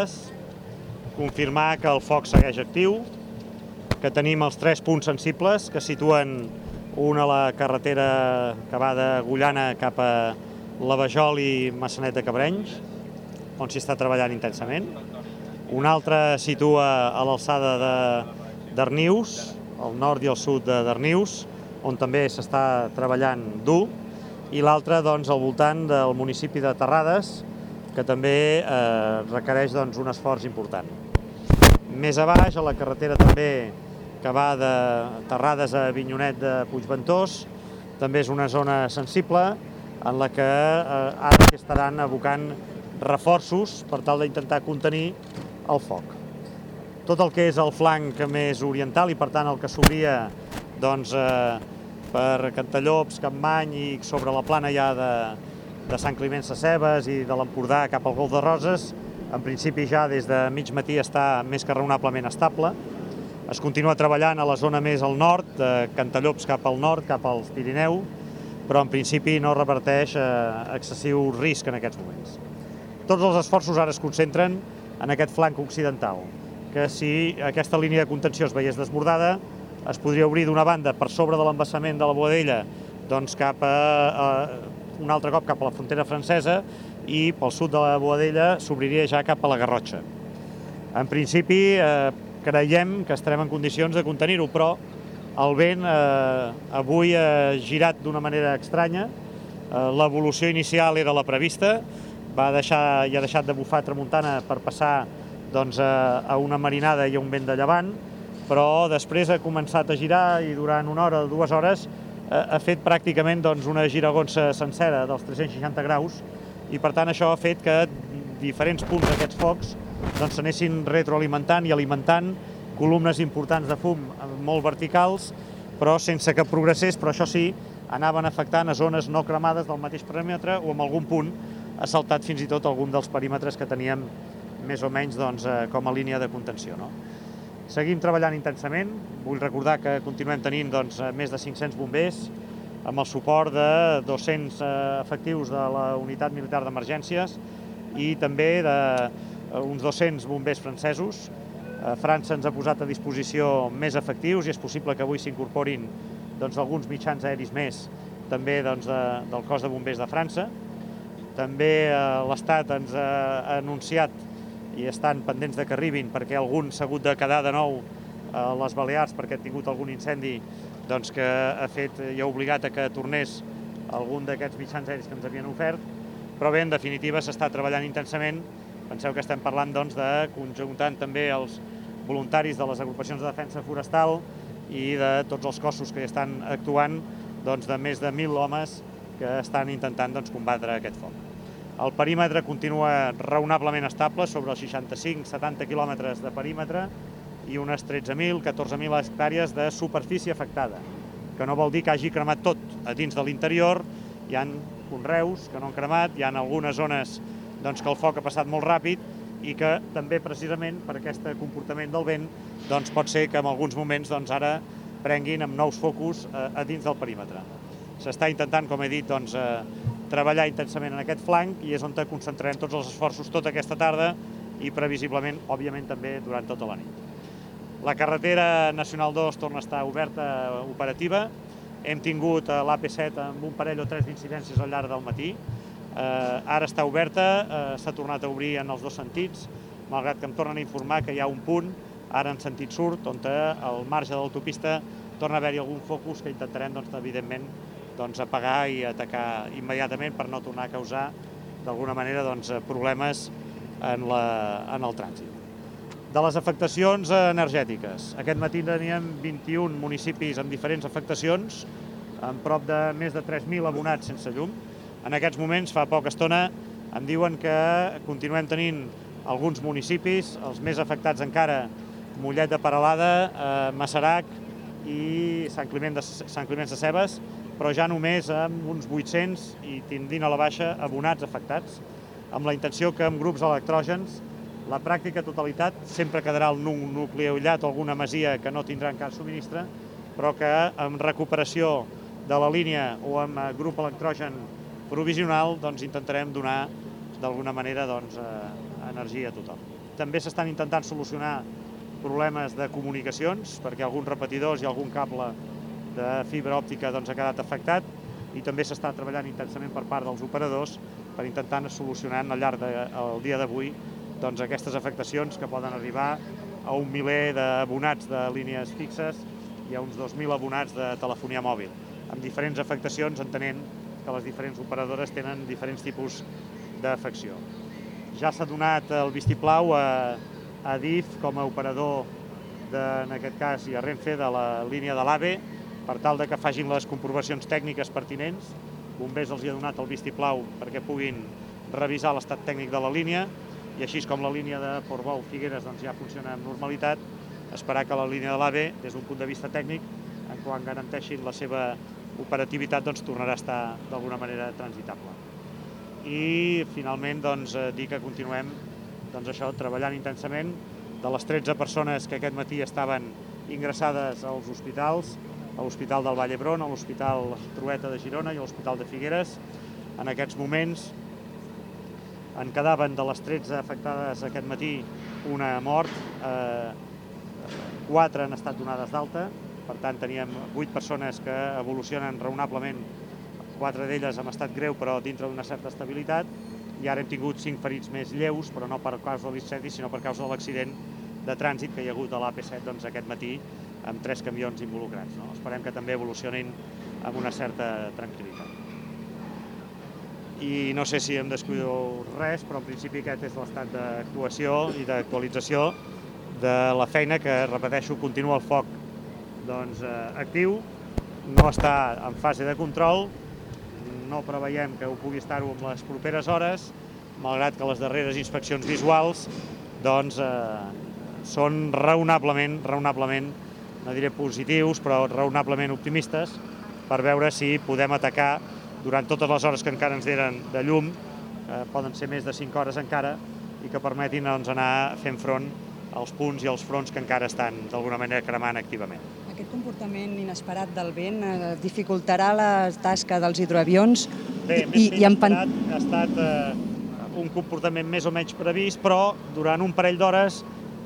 Terrades, confirmar que el foc segueix actiu, que tenim els tres punts sensibles que situen un a la carretera que va de Gullana cap a la Vajol i Massanet de Cabrenys, on s'hi està treballant intensament. Un altre situa a l'alçada de d'Arnius, al nord i al sud de Darnius, on també s'està treballant dur, i l'altre doncs, al voltant del municipi de Terrades, que també eh, requereix doncs, un esforç important. Més a baix, a la carretera també que va de Terrades a Vinyonet de Puigventós, també és una zona sensible en la que eh, ara estaran abocant reforços per tal d'intentar contenir el foc. Tot el que és el flanc més oriental i per tant el que s'obria doncs, eh, per Cantallops, Campmany i sobre la plana ja de, de Sant Climent Sacebes i de l'Empordà cap al Golf de Roses, en principi ja des de mig matí està més que raonablement estable. Es continua treballant a la zona més al nord, de Cantallops cap al nord, cap als Pirineu, però en principi no reverteix eh, excessiu risc en aquests moments. Tots els esforços ara es concentren en aquest flanc occidental, que si aquesta línia de contenció es veiés desbordada, es podria obrir d'una banda per sobre de l'embassament de la Boadella doncs cap a, a un altre cop cap a la frontera francesa i pel sud de la Boadella s'obriria ja cap a la Garrotxa. En principi, eh, creiem que estarem en condicions de contenir-ho, però el vent eh, avui ha girat d'una manera estranya. Eh, L'evolució inicial era la prevista, va deixar, i ha deixat de bufar tramuntana per passar doncs, a, a una marinada i a un vent de llevant, però després ha començat a girar i durant una hora o dues hores ha fet pràcticament doncs, una giragonsa sencera dels 360 graus i per tant això ha fet que diferents punts d'aquests focs doncs, s'anessin retroalimentant i alimentant columnes importants de fum eh, molt verticals, però sense que progressés, però això sí, anaven afectant a zones no cremades del mateix perímetre o en algun punt ha saltat fins i tot algun dels perímetres que teníem més o menys doncs, eh, com a línia de contenció. No? Seguim treballant intensament. Vull recordar que continuem tenint doncs, més de 500 bombers amb el suport de 200 eh, efectius de la Unitat Militar d'Emergències i també d'uns 200 bombers francesos. Eh, França ens ha posat a disposició més efectius i és possible que avui s'incorporin doncs, alguns mitjans aeris més també doncs, de, del cos de bombers de França. També eh, l'Estat ens ha anunciat i estan pendents de que arribin perquè algun s'ha hagut de quedar de nou a les Balears perquè ha tingut algun incendi doncs, que ha fet i ha obligat a que tornés algun d'aquests mitjans aeris que ens havien ofert, però bé, en definitiva s'està treballant intensament. Penseu que estem parlant doncs, de conjuntant també els voluntaris de les agrupacions de defensa forestal i de tots els cossos que estan actuant doncs, de més de 1.000 homes que estan intentant doncs, combatre aquest foc. El perímetre continua raonablement estable, sobre els 65-70 quilòmetres de perímetre i unes 13.000, 14.000 hectàrees de superfície afectada, que no vol dir que hagi cremat tot. A dins de l'interior hi han conreus que no han cremat, hi han algunes zones doncs, que el foc ha passat molt ràpid i que també precisament per aquest comportament del vent doncs, pot ser que en alguns moments doncs, ara prenguin amb nous focus a, a dins del perímetre. S'està intentant, com he dit, doncs, eh, treballar intensament en aquest flanc i és on concentrarem tots els esforços tota aquesta tarda i previsiblement, òbviament, també durant tota la nit. La carretera Nacional 2 torna a estar oberta, operativa. Hem tingut l'AP7 amb un parell o tres d'incidències al llarg del matí. Eh, ara està oberta, eh, s'ha tornat a obrir en els dos sentits, malgrat que em tornen a informar que hi ha un punt, ara en sentit surt, on al marge de l'autopista torna a haver-hi algun focus que intentarem, doncs, evidentment, doncs, apagar i atacar immediatament per no tornar a causar d'alguna manera doncs, problemes en, la, en el trànsit. De les afectacions energètiques. Aquest matí teníem 21 municipis amb diferents afectacions, amb prop de més de 3.000 abonats sense llum. En aquests moments, fa poca estona, em diuen que continuem tenint alguns municipis, els més afectats encara, Mollet de Paralada, eh, Massarac i Sant Climent de, Sant Climent de Cebes, però ja només amb uns 800 i tindint a la baixa abonats afectats, amb la intenció que amb grups electrògens la pràctica totalitat sempre quedarà el nucli aïllat o alguna masia que no tindrà encara subministre, però que amb recuperació de la línia o amb eh, grup electrogen provisional doncs, intentarem donar d'alguna manera doncs, eh, energia a tothom. També s'estan intentant solucionar problemes de comunicacions, perquè alguns repetidors i algun cable de fibra òptica doncs, ha quedat afectat i també s'està treballant intensament per part dels operadors per intentar solucionar al llarg del dia d'avui doncs, aquestes afectacions que poden arribar a un miler d'abonats de línies fixes i a uns 2.000 abonats de telefonia mòbil, amb diferents afectacions entenent que les diferents operadores tenen diferents tipus d'afecció. Ja s'ha donat el vistiplau a, a DIF com a operador, de, en aquest cas, i a Renfe, de la línia de l'AVE, per tal de que facin les comprovacions tècniques pertinents. Bombers els hi ha donat el vistiplau perquè puguin revisar l'estat tècnic de la línia i així com la línia de Portbou Figueres doncs, ja funciona amb normalitat, esperar que la línia de l'AVE, des d'un punt de vista tècnic, en quan garanteixin la seva operativitat, doncs, tornarà a estar d'alguna manera transitable. I finalment doncs, eh, dir que continuem doncs, això treballant intensament de les 13 persones que aquest matí estaven ingressades als hospitals, a l'Hospital del Vall d'Hebron, a l'Hospital Trueta de Girona i a l'Hospital de Figueres. En aquests moments en quedaven de les 13 afectades aquest matí una mort, eh, han estat donades d'alta, per tant teníem 8 persones que evolucionen raonablement, quatre d'elles amb estat greu però dintre d'una certa estabilitat, i ara hem tingut 5 ferits més lleus, però no per causa de l'incendi, sinó per causa de l'accident de trànsit que hi ha hagut a l'AP7 doncs, aquest matí amb tres camions involucrats. No? Esperem que també evolucionin amb una certa tranquil·litat. I no sé si em descuido res, però en principi aquest és l'estat d'actuació i d'actualització de la feina que, repeteixo, continua el foc doncs, eh, actiu, no està en fase de control, no preveiem que ho pugui estar-ho en les properes hores, malgrat que les darreres inspeccions visuals doncs, eh, són raonablement, raonablement no diré positius, però raonablement optimistes, per veure si podem atacar durant totes les hores que encara ens eren de llum, eh, poden ser més de 5 hores encara, i que permetin doncs, anar fent front als punts i als fronts que encara estan d'alguna manera cremant activament. Aquest comportament inesperat del vent eh, dificultarà la tasca dels hidroavions Bé, més i, i inesperat ha estat eh, un comportament més o menys previst, però durant un parell d'hores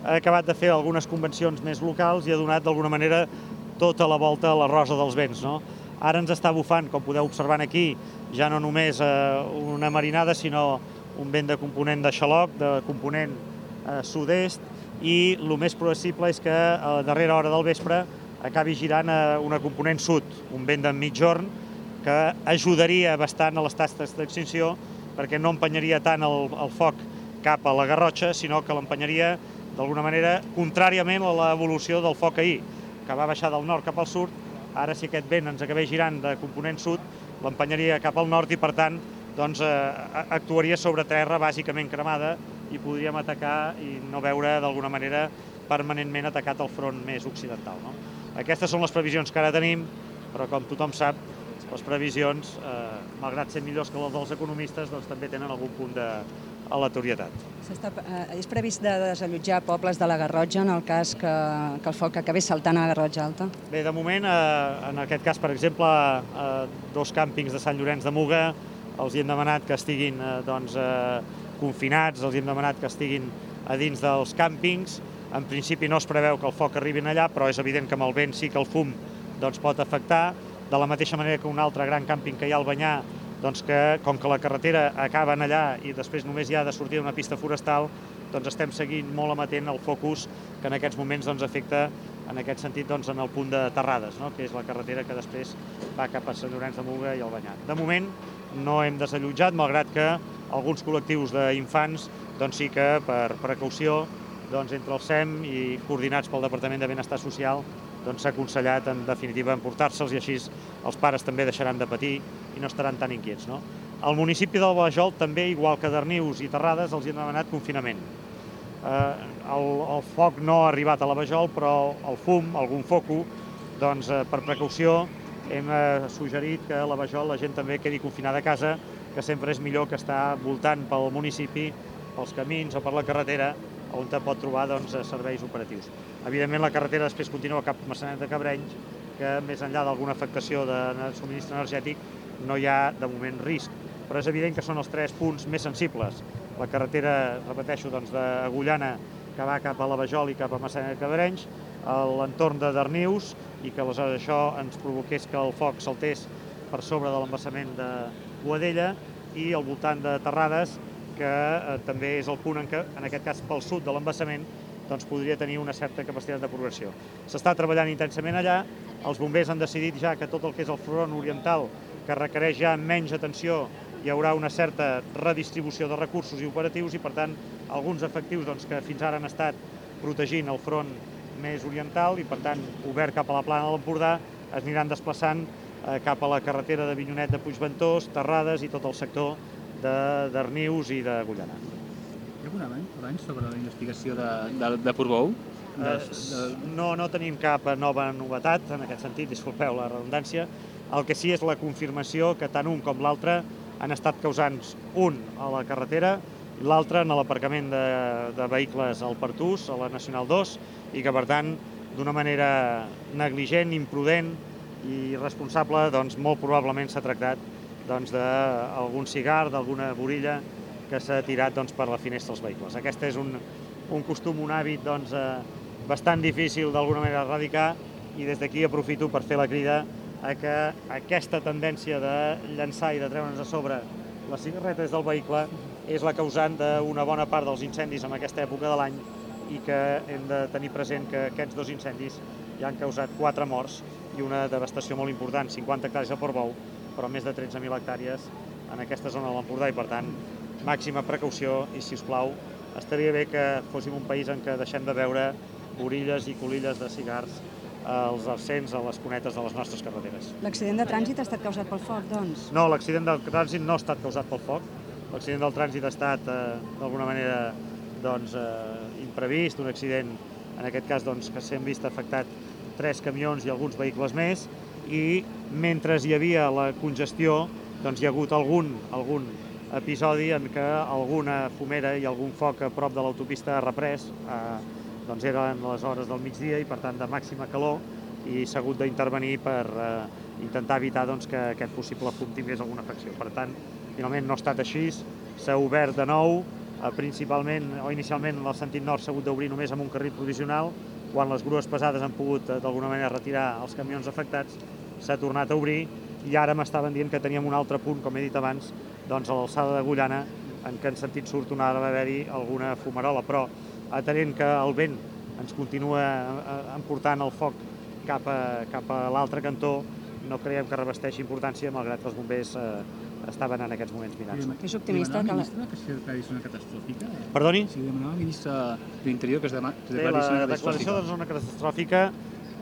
ha acabat de fer algunes convencions més locals i ha donat d'alguna manera tota la volta a la rosa dels vents. No? Ara ens està bufant, com podeu observar aquí, ja no només eh, una marinada, sinó un vent de component de xaloc, de component eh, sud-est, i el més possible és que a la darrera hora del vespre acabi girant a una component sud, un vent de mitjorn, que ajudaria bastant a les tasques d'extinció perquè no empenyaria tant el, el foc cap a la Garrotxa, sinó que l'empenyaria d'alguna manera, contràriament a l'evolució del foc ahir, que va baixar del nord cap al sud, ara si aquest vent ens acabés girant de component sud, l'empenyaria cap al nord i, per tant, doncs, eh, actuaria sobre terra bàsicament cremada i podríem atacar i no veure d'alguna manera permanentment atacat el front més occidental. No? Aquestes són les previsions que ara tenim, però com tothom sap, les previsions, eh, malgrat ser millors que les dels economistes, doncs, també tenen algun punt de aleatorietat. Eh, és previst de desallotjar pobles de la Garrotja en el cas que, que el foc acabés saltant a la Garrotja Alta? Bé, de moment, eh, en aquest cas, per exemple, eh, dos càmpings de Sant Llorenç de Muga els hi hem demanat que estiguin eh, doncs, eh, confinats, els hi hem demanat que estiguin a dins dels càmpings. En principi no es preveu que el foc arribi allà, però és evident que amb el vent sí que el fum doncs, pot afectar. De la mateixa manera que un altre gran càmping que hi ha al Banyà doncs que, com que la carretera acaba allà i després només hi ha de sortir d'una pista forestal, doncs estem seguint molt amatent el focus que en aquests moments doncs, afecta en aquest sentit doncs, en el punt de Terrades, no? que és la carretera que després va cap a Sant Llorenç de Muga i el Banyat. De moment no hem desallotjat, malgrat que alguns col·lectius d'infants doncs, sí que per precaució doncs, entre el SEM i coordinats pel Departament de Benestar Social doncs s'ha aconsellat en definitiva emportar-se'ls i així els pares també deixaran de patir i no estaran tan inquiets. No? Al municipi del Bajol també, igual que Darnius i Terrades, els hi han demanat confinament. Eh, el, el foc no ha arribat a la Bajol, però el fum, algun foco, doncs eh, per precaució hem eh, suggerit que a la Bajol la gent també quedi confinada a casa, que sempre és millor que estar voltant pel municipi, pels camins o per la carretera, on pot trobar doncs, serveis operatius. Evidentment, la carretera després continua cap a Massanet de Cabrenys, que més enllà d'alguna afectació de subministre energètic no hi ha de moment risc. Però és evident que són els tres punts més sensibles. la carretera, repeteixo, doncs, d'Agullana que va cap a la Vajol i cap a Massana de Cabarenys, a l'entorn de Darnius, i que aleshores això ens provoqués que el foc saltés per sobre de l'embassament de Boadella i al voltant de Terrades, que eh, també és el punt en què, en aquest cas pel sud de l'embassament, doncs podria tenir una certa capacitat de progressió. S'està treballant intensament allà, els bombers han decidit ja que tot el que és el front oriental, que requereix ja menys atenció, hi haurà una certa redistribució de recursos i operatius i, per tant, alguns efectius doncs, que fins ara han estat protegint el front més oriental i, per tant, obert cap a la plana de l'Empordà, es aniran desplaçant eh, cap a la carretera de Vinyonet de Puigventós, Terrades i tot el sector d'Arnius i d'Agullana. Hi ha algun avanç, sobre la investigació de, de, de Portbou? De, Eh, de... No, no tenim cap nova novetat en aquest sentit, disculpeu la redundància. El que sí és la confirmació que tant un com l'altre han estat causants, un a la carretera, l'altre en l'aparcament de, de vehicles al Pertús, a la Nacional 2, i que per tant, d'una manera negligent, imprudent i irresponsable, doncs molt probablement s'ha tractat doncs, d'algun cigar, d'alguna borilla que s'ha tirat doncs, per la finestra dels vehicles. Aquest és un, un costum, un hàbit doncs, eh, bastant difícil d'alguna manera erradicar i des d'aquí aprofito per fer la crida a que aquesta tendència de llançar i de treure'ns a sobre les cigarretes del vehicle és la causant d'una bona part dels incendis en aquesta època de l'any i que hem de tenir present que aquests dos incendis ja han causat quatre morts i una devastació molt important, 50 hectàrees a Portbou, però més de 13.000 hectàrees en aquesta zona de l'Empordà i, per tant, màxima precaució i, si us plau, estaria bé que fóssim un país en què deixem de veure borilles i colilles de cigars als arcens, a les cunetes de les nostres carreteres. L'accident de trànsit ha estat causat pel foc, doncs? No, l'accident del trànsit no ha estat causat pel foc. L'accident del trànsit ha estat, eh, d'alguna manera, doncs, eh, imprevist, un accident, en aquest cas, doncs, que s'han vist afectat tres camions i alguns vehicles més, i mentre hi havia la congestió, doncs hi ha hagut algun, algun episodi en què alguna fumera i algun foc a prop de l'autopista ha reprès, eh, doncs eren les hores del migdia i per tant de màxima calor i s'ha hagut d'intervenir per eh, intentar evitar doncs, que aquest possible fum tingués alguna afecció. Per tant, finalment no ha estat així, s'ha obert de nou, eh, principalment o inicialment el sentit nord s'ha hagut d'obrir només amb un carril provisional, quan les grues pesades han pogut eh, d'alguna manera retirar els camions afectats, s'ha tornat a obrir i ara m'estaven dient que teníem un altre punt, com he dit abans, doncs a l'alçada d'Agullana, en què en sentit surt una hora d'haver-hi alguna fumarola, però atenent que el vent ens continua eh, emportant el foc cap a, cap a l'altre cantó, no creiem que revesteixi importància, malgrat que els bombers eh, estaven en aquests moments mirant. Que és optimista que... la- ministre que es declari zona catastròfica? Perdoni? Si demanava al ministre de l'Interior que es dema- que Bé, la declaració de catastròfica. zona catastròfica,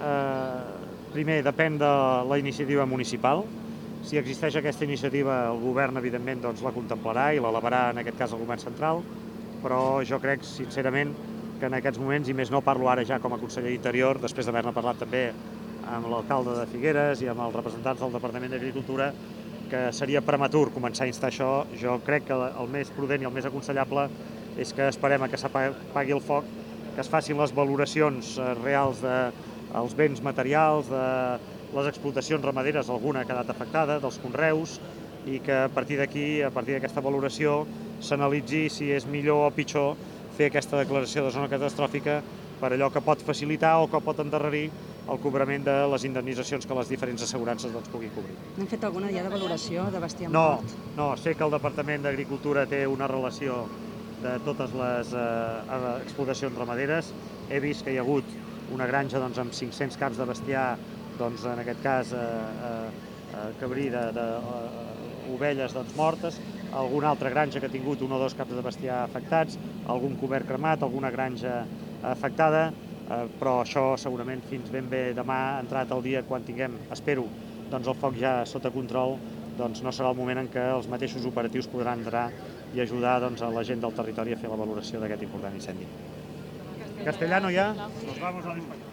eh, primer, depèn de la iniciativa municipal. Si existeix aquesta iniciativa, el govern, evidentment, doncs, la contemplarà i l'elevarà, en aquest cas, el govern central, però jo crec, sincerament, que en aquests moments, i més no parlo ara ja com a conseller d'Interior, després d'haver-ne parlat també amb l'alcalde de Figueres i amb els representants del Departament d'Agricultura, que seria prematur començar a instar això. Jo crec que el més prudent i el més aconsellable és que esperem a que s'apagui el foc, que es facin les valoracions eh, reals dels béns materials, de les explotacions ramaderes, alguna ha quedat afectada, dels conreus, i que a partir d'aquí, a partir d'aquesta valoració, s'analitzi si és millor o pitjor fer aquesta declaració de zona catastròfica per allò que pot facilitar o que pot endarrerir el cobrament de les indemnitzacions que les diferents assegurances doncs, puguin cobrir. N'han fet alguna ja de valoració de bestiar No, mort? no, sé que el Departament d'Agricultura té una relació de totes les eh, explotacions ramaderes. He vist que hi ha hagut una granja doncs, amb 500 caps de bestiar, doncs, en aquest cas eh, eh, eh, cabrí de, de eh, ovelles doncs, mortes, alguna altra granja que ha tingut un o dos caps de bestiar afectats, algun cobert cremat, alguna granja afectada, eh, però això segurament fins ben bé demà, entrat el dia, quan tinguem, espero, doncs el foc ja sota control, doncs no serà el moment en què els mateixos operatius podran entrar i ajudar doncs, a la gent del territori a fer la valoració d'aquest important incendi. Castellano ja? Nos vamos a inspección.